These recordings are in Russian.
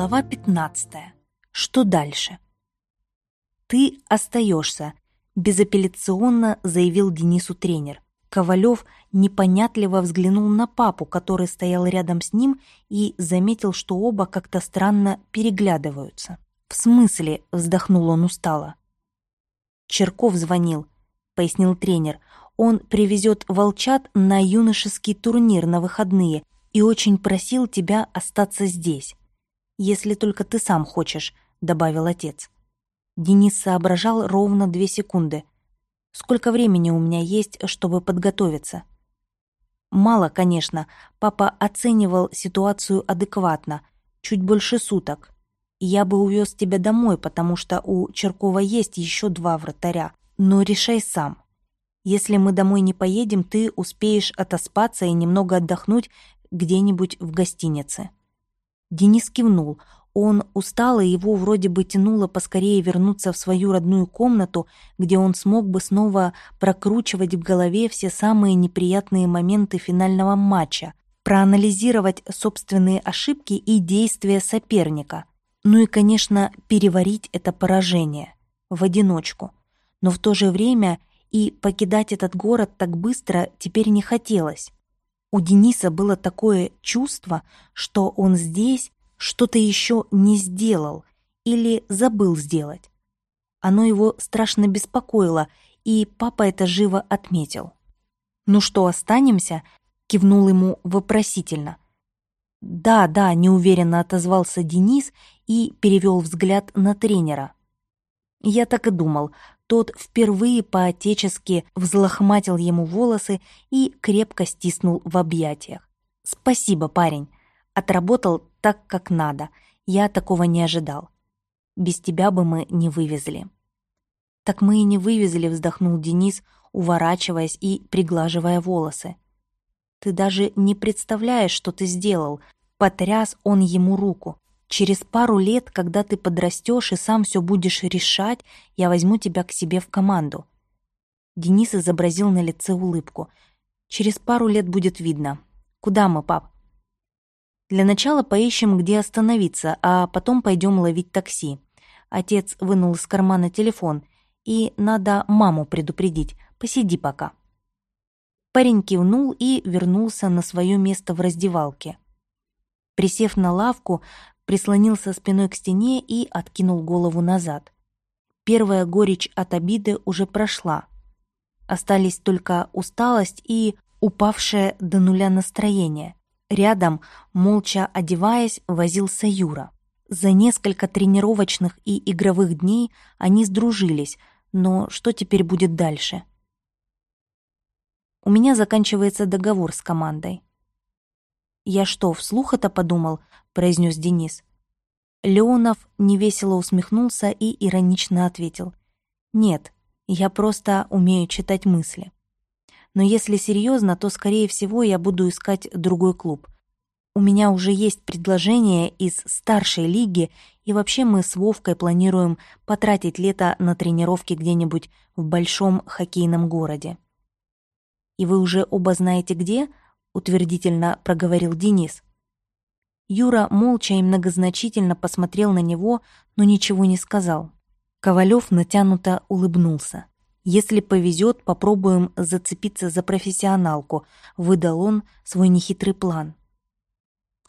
Глава 15. Что дальше? «Ты остаешься», — безапелляционно заявил Денису тренер. Ковалев непонятливо взглянул на папу, который стоял рядом с ним, и заметил, что оба как-то странно переглядываются. «В смысле?» — вздохнул он устало. «Черков звонил», — пояснил тренер. «Он привезет волчат на юношеский турнир на выходные и очень просил тебя остаться здесь. Если только ты сам хочешь», — добавил отец. Денис соображал ровно две секунды. «Сколько времени у меня есть, чтобы подготовиться?» «Мало, конечно. Папа оценивал ситуацию адекватно. Чуть больше суток. Я бы увез тебя домой, потому что у Черкова есть еще два вратаря. Но решай сам. Если мы домой не поедем, ты успеешь отоспаться и немного отдохнуть где-нибудь в гостинице». Денис кивнул. Он устал, и его вроде бы тянуло поскорее вернуться в свою родную комнату, где он смог бы снова прокручивать в голове все самые неприятные моменты финального матча, проанализировать собственные ошибки и действия соперника. Ну и, конечно, переварить это поражение в одиночку. Но в то же время и покидать этот город так быстро теперь не хотелось. У Дениса было такое чувство, что он здесь что-то еще не сделал или забыл сделать. Оно его страшно беспокоило, и папа это живо отметил. «Ну что, останемся?» — кивнул ему вопросительно. «Да, да», — неуверенно отозвался Денис и перевел взгляд на тренера. Я так и думал. Тот впервые по-отечески взлохматил ему волосы и крепко стиснул в объятиях. «Спасибо, парень. Отработал так, как надо. Я такого не ожидал. Без тебя бы мы не вывезли». «Так мы и не вывезли», — вздохнул Денис, уворачиваясь и приглаживая волосы. «Ты даже не представляешь, что ты сделал», — потряс он ему руку. Через пару лет, когда ты подрастешь и сам все будешь решать, я возьму тебя к себе в команду». Денис изобразил на лице улыбку. «Через пару лет будет видно. Куда мы, пап?» «Для начала поищем, где остановиться, а потом пойдем ловить такси». Отец вынул из кармана телефон. «И надо маму предупредить. Посиди пока». Парень кивнул и вернулся на свое место в раздевалке. Присев на лавку, прислонился спиной к стене и откинул голову назад. Первая горечь от обиды уже прошла. Остались только усталость и упавшее до нуля настроение. Рядом, молча одеваясь, возился Юра. За несколько тренировочных и игровых дней они сдружились, но что теперь будет дальше? У меня заканчивается договор с командой. «Я что, вслух это подумал?» — произнес Денис. Леонов невесело усмехнулся и иронично ответил. «Нет, я просто умею читать мысли. Но если серьезно, то, скорее всего, я буду искать другой клуб. У меня уже есть предложение из старшей лиги, и вообще мы с Вовкой планируем потратить лето на тренировки где-нибудь в большом хоккейном городе». «И вы уже оба знаете где?» — утвердительно проговорил Денис. Юра молча и многозначительно посмотрел на него, но ничего не сказал. Ковалев натянуто улыбнулся. «Если повезет, попробуем зацепиться за профессионалку», — выдал он свой нехитрый план.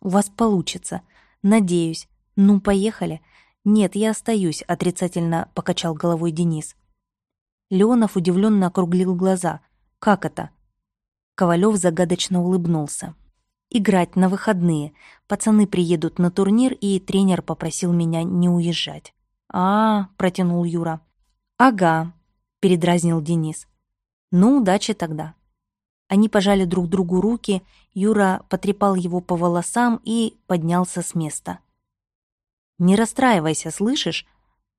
«У вас получится. Надеюсь. Ну, поехали». «Нет, я остаюсь», — отрицательно покачал головой Денис. Леонов удивленно округлил глаза. «Как это?» Ковалев загадочно улыбнулся. «Играть на выходные. Пацаны приедут на турнир, и тренер попросил меня не уезжать». «А, — протянул Юра. «Ага», — передразнил Денис. «Ну, удачи тогда». Они пожали друг другу руки, Юра потрепал его по волосам и поднялся с места. «Не расстраивайся, слышишь?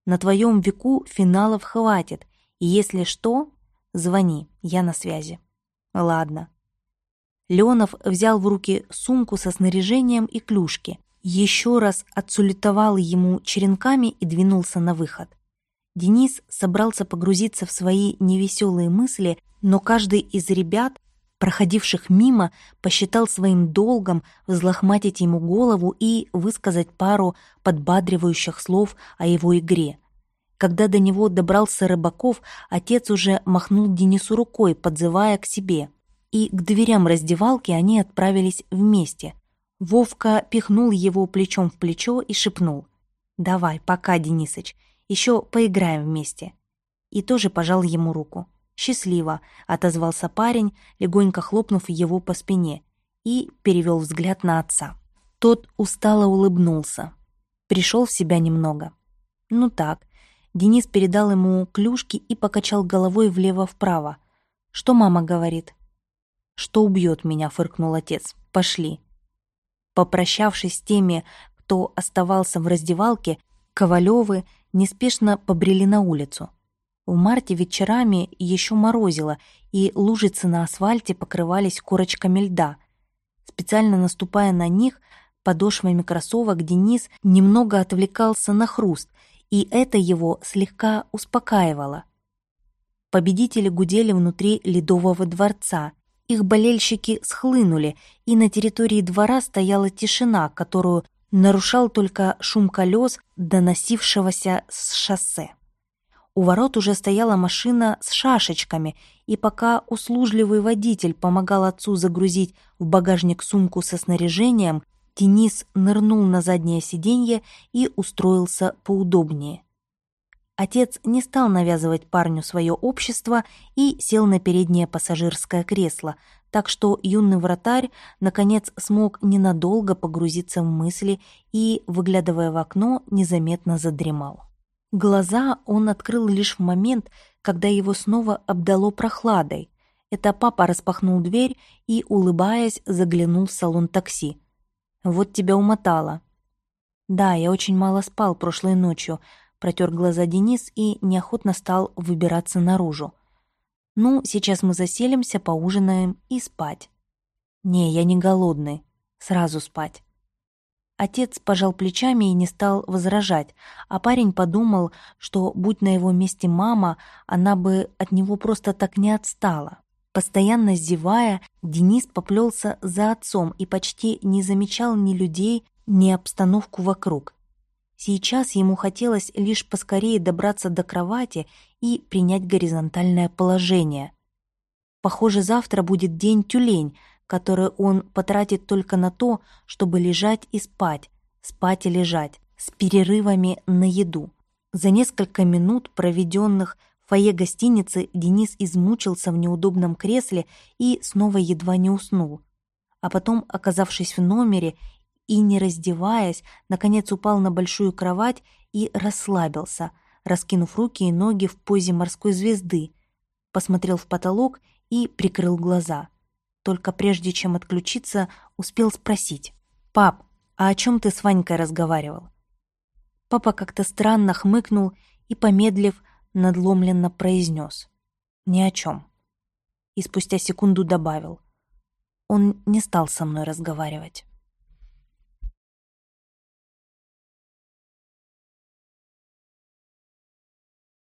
На твоем веку финалов хватит, и если что, звони, я на связи». Ладно. Леонов взял в руки сумку со снаряжением и клюшки, еще раз отсулетовал ему черенками и двинулся на выход. Денис собрался погрузиться в свои невеселые мысли, но каждый из ребят проходивших мимо, посчитал своим долгом взлохматить ему голову и высказать пару подбадривающих слов о его игре. Когда до него добрался Рыбаков, отец уже махнул Денису рукой, подзывая к себе. И к дверям раздевалки они отправились вместе. Вовка пихнул его плечом в плечо и шепнул. «Давай, пока, Денисыч, еще поиграем вместе». И тоже пожал ему руку. «Счастливо», — отозвался парень, легонько хлопнув его по спине, и перевел взгляд на отца. Тот устало улыбнулся. Пришел в себя немного. Ну так, Денис передал ему клюшки и покачал головой влево-вправо. «Что мама говорит?» «Что убьет меня», — фыркнул отец. «Пошли». Попрощавшись с теми, кто оставался в раздевалке, Ковалевы неспешно побрели на улицу. В марте вечерами еще морозило, и лужицы на асфальте покрывались корочками льда. Специально наступая на них, подошвами кроссовок Денис немного отвлекался на хруст — и это его слегка успокаивало. Победители гудели внутри Ледового дворца. Их болельщики схлынули, и на территории двора стояла тишина, которую нарушал только шум колес, доносившегося с шоссе. У ворот уже стояла машина с шашечками, и пока услужливый водитель помогал отцу загрузить в багажник сумку со снаряжением, Денис нырнул на заднее сиденье и устроился поудобнее. Отец не стал навязывать парню свое общество и сел на переднее пассажирское кресло, так что юный вратарь, наконец, смог ненадолго погрузиться в мысли и, выглядывая в окно, незаметно задремал. Глаза он открыл лишь в момент, когда его снова обдало прохладой. Это папа распахнул дверь и, улыбаясь, заглянул в салон такси. Вот тебя умотало. Да, я очень мало спал прошлой ночью, протер глаза Денис и неохотно стал выбираться наружу. Ну, сейчас мы заселимся, поужинаем и спать. Не, я не голодный. Сразу спать. Отец пожал плечами и не стал возражать, а парень подумал, что, будь на его месте мама, она бы от него просто так не отстала. Постоянно зевая, Денис поплелся за отцом и почти не замечал ни людей, ни обстановку вокруг. Сейчас ему хотелось лишь поскорее добраться до кровати и принять горизонтальное положение. Похоже, завтра будет день тюлень, который он потратит только на то, чтобы лежать и спать, спать и лежать, с перерывами на еду. За несколько минут, проведенных фойе гостиницы Денис измучился в неудобном кресле и снова едва не уснул. А потом, оказавшись в номере и не раздеваясь, наконец упал на большую кровать и расслабился, раскинув руки и ноги в позе морской звезды, посмотрел в потолок и прикрыл глаза. Только прежде чем отключиться, успел спросить. «Пап, а о чем ты с Ванькой разговаривал?» Папа как-то странно хмыкнул и, помедлив, надломленно произнес. «Ни о чем». И спустя секунду добавил. Он не стал со мной разговаривать.